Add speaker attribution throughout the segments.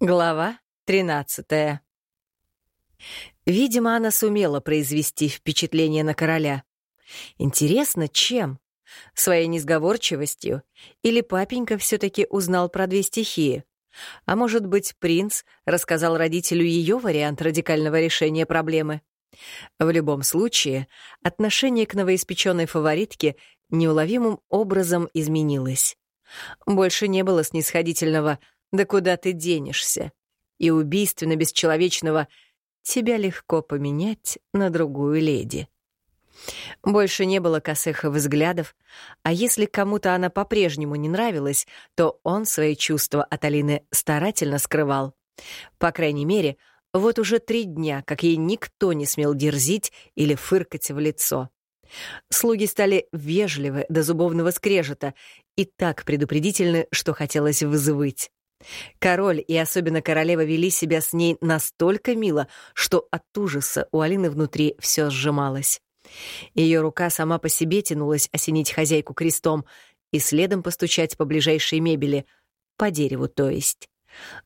Speaker 1: Глава 13 Видимо, она сумела произвести впечатление на короля. Интересно, чем? Своей несговорчивостью? Или папенька все таки узнал про две стихии? А может быть, принц рассказал родителю ее вариант радикального решения проблемы? В любом случае, отношение к новоиспеченной фаворитке неуловимым образом изменилось. Больше не было снисходительного «да куда ты денешься?» и убийственно-бесчеловечного «тебя легко поменять на другую леди». Больше не было косых взглядов, а если кому-то она по-прежнему не нравилась, то он свои чувства от Алины старательно скрывал. По крайней мере, вот уже три дня, как ей никто не смел дерзить или фыркать в лицо. Слуги стали вежливы до зубовного скрежета и так предупредительны, что хотелось вызывать. Король и особенно королева вели себя с ней настолько мило, что от ужаса у Алины внутри все сжималось. Ее рука сама по себе тянулась осенить хозяйку крестом и следом постучать по ближайшей мебели, по дереву, то есть.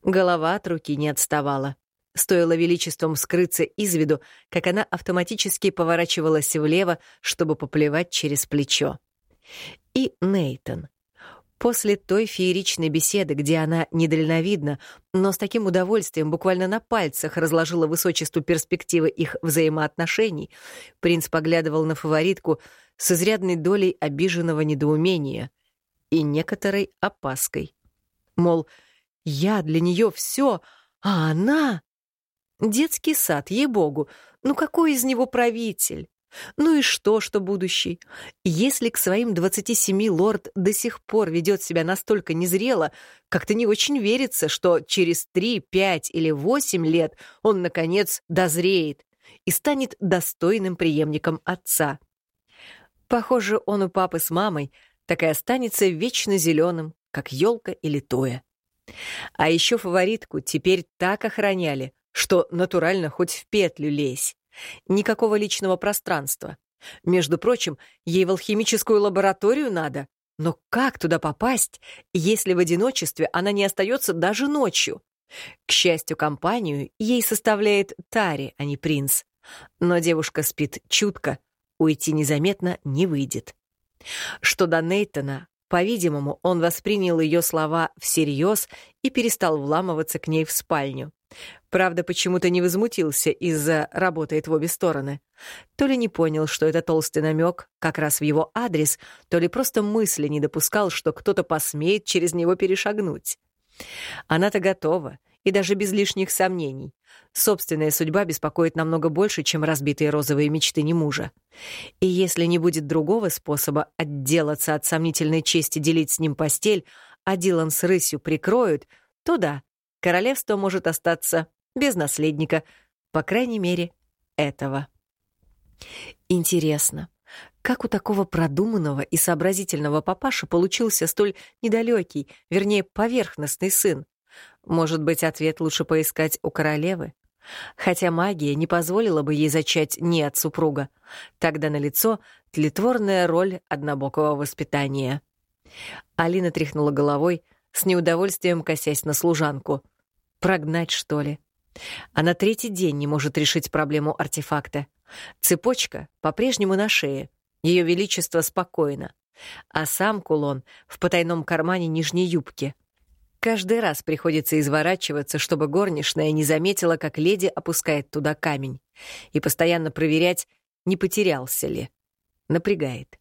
Speaker 1: Голова от руки не отставала. Стоило величеством скрыться из виду, как она автоматически поворачивалась влево, чтобы поплевать через плечо. И Нейтон. После той фееричной беседы, где она недальновидна, но с таким удовольствием буквально на пальцах разложила высочеству перспективы их взаимоотношений, принц поглядывал на фаворитку с изрядной долей обиженного недоумения и некоторой опаской. Мол, я для нее все, а она... Детский сад, ей-богу, ну какой из него правитель? Ну и что, что будущий? Если к своим 27 лорд до сих пор ведет себя настолько незрело, как-то не очень верится, что через 3, 5 или 8 лет он, наконец, дозреет и станет достойным преемником отца. Похоже, он у папы с мамой так и останется вечно зеленым, как елка или тоя. А еще фаворитку теперь так охраняли, что натурально хоть в петлю лезь. Никакого личного пространства. Между прочим, ей в алхимическую лабораторию надо. Но как туда попасть, если в одиночестве она не остается даже ночью? К счастью, компанию ей составляет Тари, а не принц. Но девушка спит чутко, уйти незаметно не выйдет. Что до Нейтона, по-видимому, он воспринял ее слова всерьез и перестал вламываться к ней в спальню. Правда, почему-то не возмутился из-за «работает в обе стороны». То ли не понял, что это толстый намек как раз в его адрес, то ли просто мысли не допускал, что кто-то посмеет через него перешагнуть. Она-то готова, и даже без лишних сомнений. Собственная судьба беспокоит намного больше, чем разбитые розовые мечты не мужа. И если не будет другого способа отделаться от сомнительной чести делить с ним постель, а Дилан с рысью прикроют, то да, королевство может остаться без наследника, по крайней мере, этого. Интересно, как у такого продуманного и сообразительного папаши получился столь недалекий, вернее, поверхностный сын? Может быть, ответ лучше поискать у королевы? Хотя магия не позволила бы ей зачать не от супруга. Тогда налицо тлетворная роль однобокого воспитания. Алина тряхнула головой, с неудовольствием косясь на служанку. Прогнать, что ли? А на третий день не может решить проблему артефакта. Цепочка по-прежнему на шее. Ее величество спокойно. А сам кулон в потайном кармане нижней юбки. Каждый раз приходится изворачиваться, чтобы горничная не заметила, как леди опускает туда камень, и постоянно проверять, не потерялся ли. Напрягает.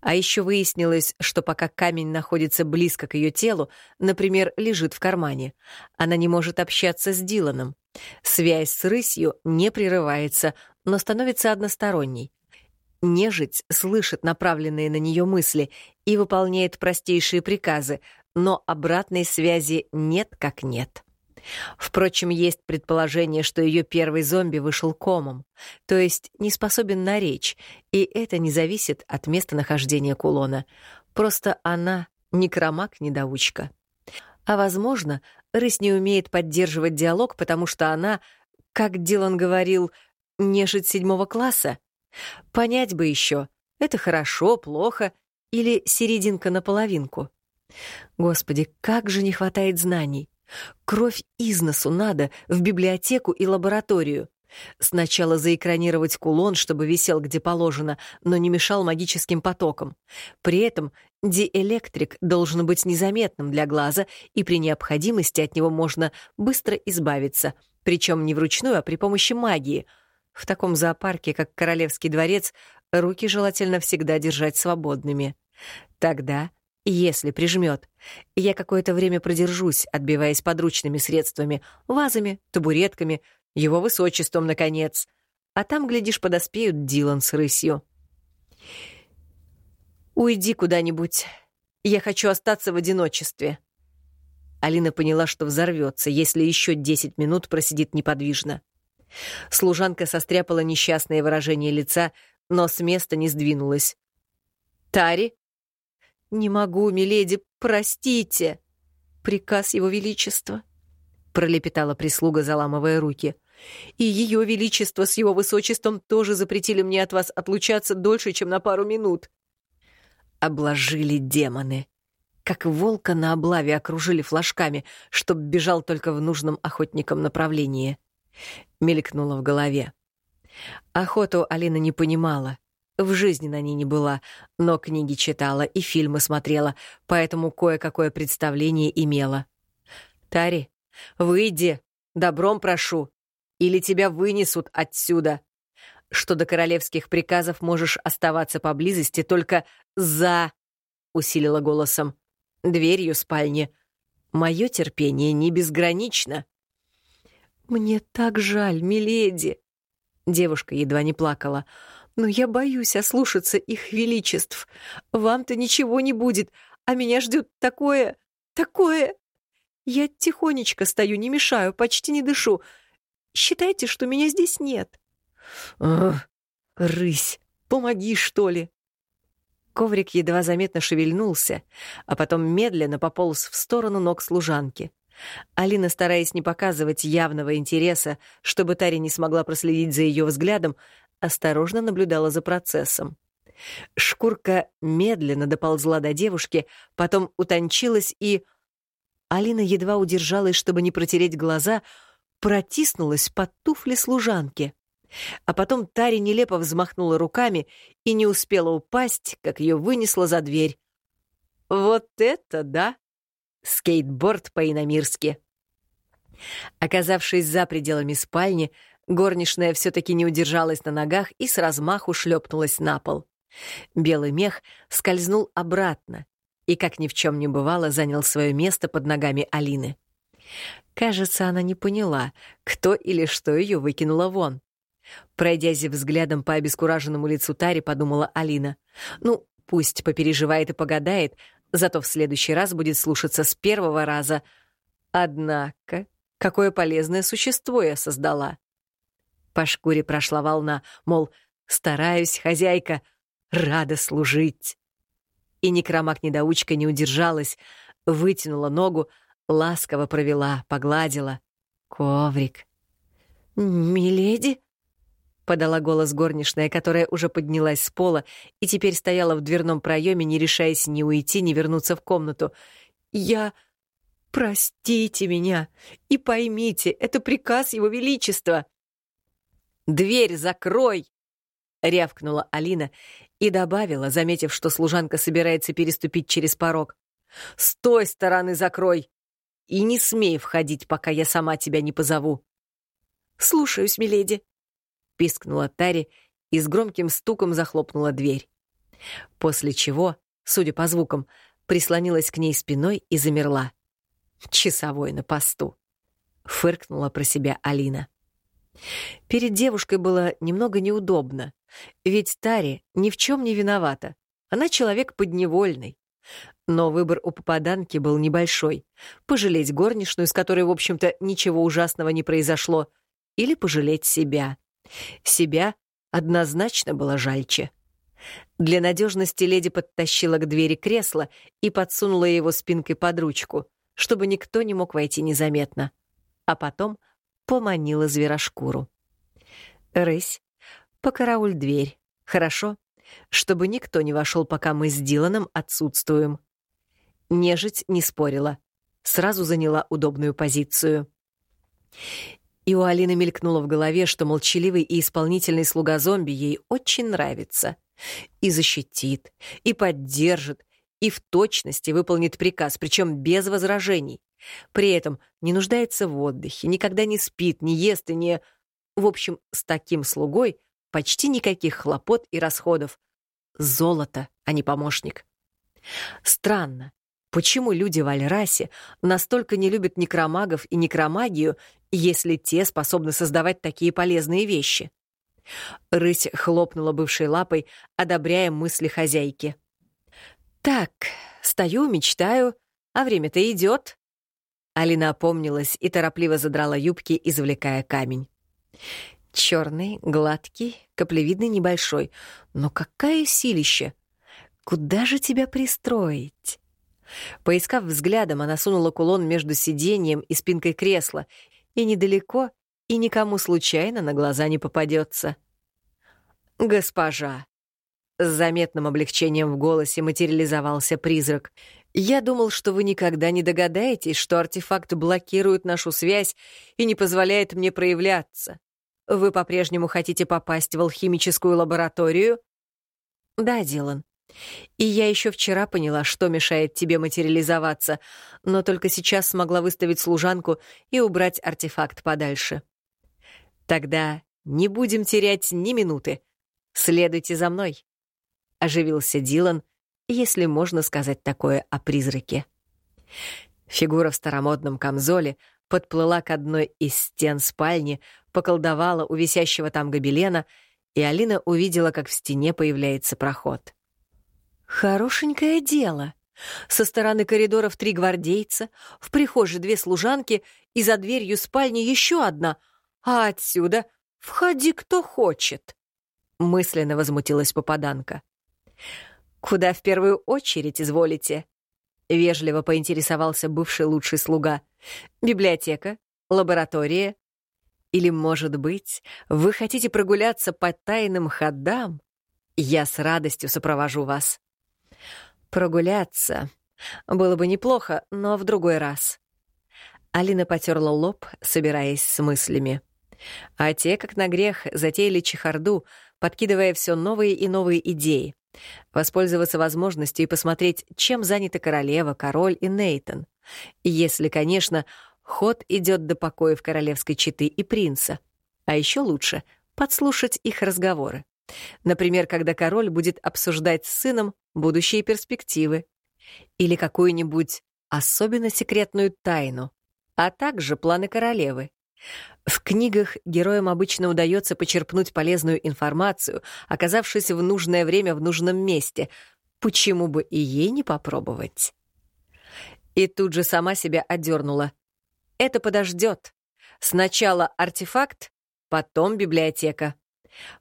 Speaker 1: А еще выяснилось, что пока камень находится близко к ее телу, например, лежит в кармане, она не может общаться с Диланом. Связь с рысью не прерывается, но становится односторонней. Нежить слышит направленные на нее мысли и выполняет простейшие приказы, но обратной связи нет как нет. Впрочем, есть предположение, что ее первый зомби вышел комом, то есть не способен на речь, и это не зависит от местонахождения кулона. Просто она некромаг-недоучка. А, возможно, рысь не умеет поддерживать диалог, потому что она, как Дилан говорил, нежить седьмого класса. Понять бы еще, это хорошо, плохо или серединка на половинку. Господи, как же не хватает знаний. Кровь из носу надо в библиотеку и лабораторию. Сначала заэкранировать кулон, чтобы висел где положено, но не мешал магическим потокам. При этом диэлектрик должен быть незаметным для глаза, и при необходимости от него можно быстро избавиться, причем не вручную, а при помощи магии. В таком зоопарке, как Королевский дворец, руки желательно всегда держать свободными. Тогда если прижмет, я какое-то время продержусь, отбиваясь подручными средствами, вазами, табуретками, его высочеством, наконец. А там, глядишь, подоспеют Дилан с рысью. «Уйди куда-нибудь. Я хочу остаться в одиночестве». Алина поняла, что взорвется, если еще десять минут просидит неподвижно. Служанка состряпала несчастное выражение лица, но с места не сдвинулась. «Тари?» «Не могу, миледи, простите!» «Приказ его величества», — пролепетала прислуга, заламывая руки. «И ее величество с его высочеством тоже запретили мне от вас отлучаться дольше, чем на пару минут». Обложили демоны. Как волка на облаве окружили флажками, чтоб бежал только в нужном охотникам направлении. Мелькнуло в голове. Охоту Алина не понимала. В жизни на ней не была, но книги читала и фильмы смотрела, поэтому кое-какое представление имела. «Тари, выйди, добром прошу, или тебя вынесут отсюда. Что до королевских приказов можешь оставаться поблизости только за...» — усилила голосом. «Дверью спальни. Мое терпение не безгранично». «Мне так жаль, миледи!» Девушка едва не плакала. Но я боюсь ослушаться их величеств. Вам-то ничего не будет, а меня ждет такое... такое... Я тихонечко стою, не мешаю, почти не дышу. Считайте, что меня здесь нет. Ах, рысь, помоги, что ли. Коврик едва заметно шевельнулся, а потом медленно пополз в сторону ног служанки. Алина, стараясь не показывать явного интереса, чтобы Тари не смогла проследить за ее взглядом, осторожно наблюдала за процессом. Шкурка медленно доползла до девушки, потом утончилась и... Алина едва удержалась, чтобы не протереть глаза, протиснулась под туфли служанки. А потом Тари нелепо взмахнула руками и не успела упасть, как ее вынесло за дверь. «Вот это да!» Скейтборд по-иномирски. Оказавшись за пределами спальни, Горничная все-таки не удержалась на ногах и с размаху шлепнулась на пол. Белый мех скользнул обратно и, как ни в чем не бывало, занял свое место под ногами Алины. Кажется, она не поняла, кто или что ее выкинуло вон. Пройдясь взглядом по обескураженному лицу Тари, подумала Алина. «Ну, пусть попереживает и погадает, зато в следующий раз будет слушаться с первого раза. Однако, какое полезное существо я создала!» По шкуре прошла волна, мол, стараюсь, хозяйка, рада служить. И некромак-недоучка не удержалась, вытянула ногу, ласково провела, погладила. Коврик. «Миледи?» — подала голос горничная, которая уже поднялась с пола и теперь стояла в дверном проеме, не решаясь ни уйти, ни вернуться в комнату. «Я... Простите меня и поймите, это приказ Его Величества!» «Дверь закрой!» — рявкнула Алина и добавила, заметив, что служанка собирается переступить через порог. «С той стороны закрой! И не смей входить, пока я сама тебя не позову!» «Слушаюсь, миледи!» — пискнула Тари и с громким стуком захлопнула дверь. После чего, судя по звукам, прислонилась к ней спиной и замерла. «Часовой на посту!» — фыркнула про себя Алина. Перед девушкой было немного неудобно, ведь Тари ни в чем не виновата. Она человек подневольный. Но выбор у попаданки был небольшой. Пожалеть горничную, с которой, в общем-то, ничего ужасного не произошло, или пожалеть себя. Себя однозначно было жальче. Для надежности леди подтащила к двери кресло и подсунула его спинкой под ручку, чтобы никто не мог войти незаметно. А потом — поманила зверошкуру. «Рысь, покарауль дверь, хорошо? Чтобы никто не вошел, пока мы с Диланом отсутствуем». Нежить не спорила. сразу заняла удобную позицию. И у Алины мелькнуло в голове, что молчаливый и исполнительный слуга зомби ей очень нравится. И защитит, и поддержит, и в точности выполнит приказ, причем без возражений. При этом не нуждается в отдыхе, никогда не спит, не ест и не... В общем, с таким слугой почти никаких хлопот и расходов. Золото, а не помощник. Странно, почему люди в Альрасе настолько не любят некромагов и некромагию, если те способны создавать такие полезные вещи? Рысь хлопнула бывшей лапой, одобряя мысли хозяйки. «Так, стою, мечтаю, а время-то идет. Алина опомнилась и торопливо задрала юбки, извлекая камень. Черный, гладкий, каплевидный небольшой. Но какая силища! Куда же тебя пристроить? Поискав взглядом, она сунула кулон между сиденьем и спинкой кресла, и недалеко, и никому случайно на глаза не попадется. «Госпожа!» С заметным облегчением в голосе материализовался призрак. «Я думал, что вы никогда не догадаетесь, что артефакт блокирует нашу связь и не позволяет мне проявляться. Вы по-прежнему хотите попасть в алхимическую лабораторию?» «Да, Дилан. И я еще вчера поняла, что мешает тебе материализоваться, но только сейчас смогла выставить служанку и убрать артефакт подальше. Тогда не будем терять ни минуты. Следуйте за мной» оживился Дилан, если можно сказать такое о призраке. Фигура в старомодном камзоле подплыла к одной из стен спальни, поколдовала у висящего там гобелена, и Алина увидела, как в стене появляется проход. «Хорошенькое дело», со стороны коридоров три гвардейца, в прихожей две служанки и за дверью спальни еще одна, а отсюда «Входи, кто хочет!» Мысленно возмутилась попаданка. «Куда в первую очередь изволите?» — вежливо поинтересовался бывший лучший слуга. «Библиотека? Лаборатория? Или, может быть, вы хотите прогуляться по тайным ходам? Я с радостью сопровожу вас». «Прогуляться было бы неплохо, но в другой раз». Алина потерла лоб, собираясь с мыслями. А те, как на грех, затеяли чехарду, подкидывая все новые и новые идеи. Воспользоваться возможностью и посмотреть, чем заняты королева, король и Нейтон. Если, конечно, ход идет до покоев королевской четы и принца. А еще лучше — подслушать их разговоры. Например, когда король будет обсуждать с сыном будущие перспективы. Или какую-нибудь особенно секретную тайну, а также планы королевы. В книгах героям обычно удается почерпнуть полезную информацию, оказавшись в нужное время в нужном месте. Почему бы и ей не попробовать? И тут же сама себя одернула. Это подождет. Сначала артефакт, потом библиотека.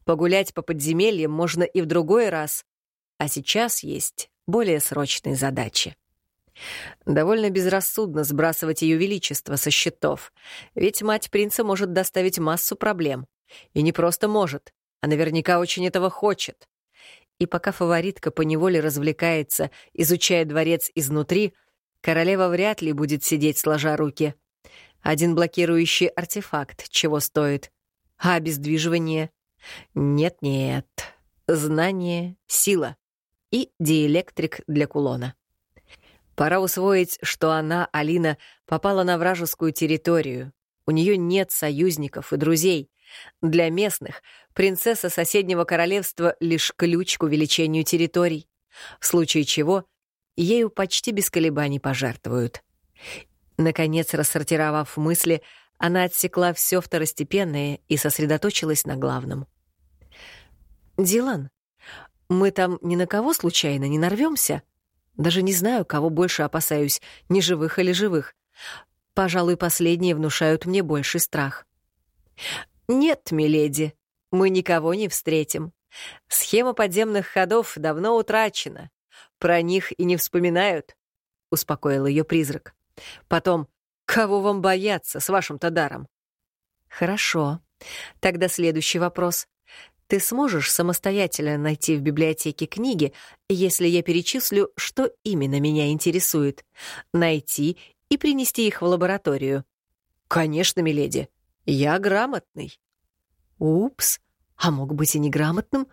Speaker 1: Погулять по подземельям можно и в другой раз, а сейчас есть более срочные задачи. Довольно безрассудно сбрасывать ее величество со счетов, ведь мать принца может доставить массу проблем. И не просто может, а наверняка очень этого хочет. И пока фаворитка поневоле развлекается, изучая дворец изнутри, королева вряд ли будет сидеть сложа руки. Один блокирующий артефакт чего стоит. А обездвиживание? Нет-нет. Знание — сила. И диэлектрик для кулона. Пора усвоить, что она, Алина, попала на вражескую территорию. У нее нет союзников и друзей. Для местных принцесса соседнего королевства — лишь ключ к увеличению территорий, в случае чего ею почти без колебаний пожертвуют. Наконец, рассортировав мысли, она отсекла все второстепенное и сосредоточилась на главном. «Дилан, мы там ни на кого случайно не нарвемся?» Даже не знаю, кого больше опасаюсь, не живых или живых. Пожалуй, последние внушают мне больший страх. Нет, миледи, мы никого не встретим. Схема подземных ходов давно утрачена. Про них и не вспоминают, — успокоил ее призрак. Потом, кого вам бояться с вашим-то даром? Хорошо. Тогда следующий вопрос. Ты сможешь самостоятельно найти в библиотеке книги, если я перечислю, что именно меня интересует, найти и принести их в лабораторию. «Конечно, миледи, я грамотный». «Упс, а мог быть и неграмотным.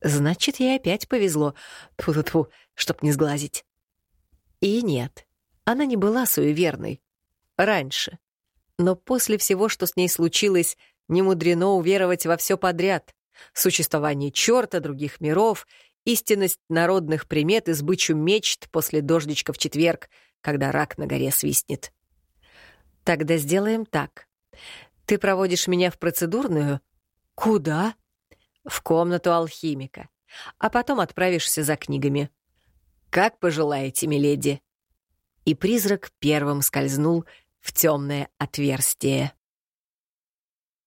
Speaker 1: Значит, ей опять повезло. Тьфу-тьфу, чтоб не сглазить». И нет, она не была суеверной. Раньше. Но после всего, что с ней случилось, не мудрено уверовать во все подряд. Существование черта, других миров, истинность народных примет и сбычу мечт после дождичка в четверг, когда рак на горе свистнет. Тогда сделаем так. Ты проводишь меня в процедурную? Куда? В комнату алхимика. А потом отправишься за книгами. Как пожелаете, миледи. И призрак первым скользнул в темное отверстие.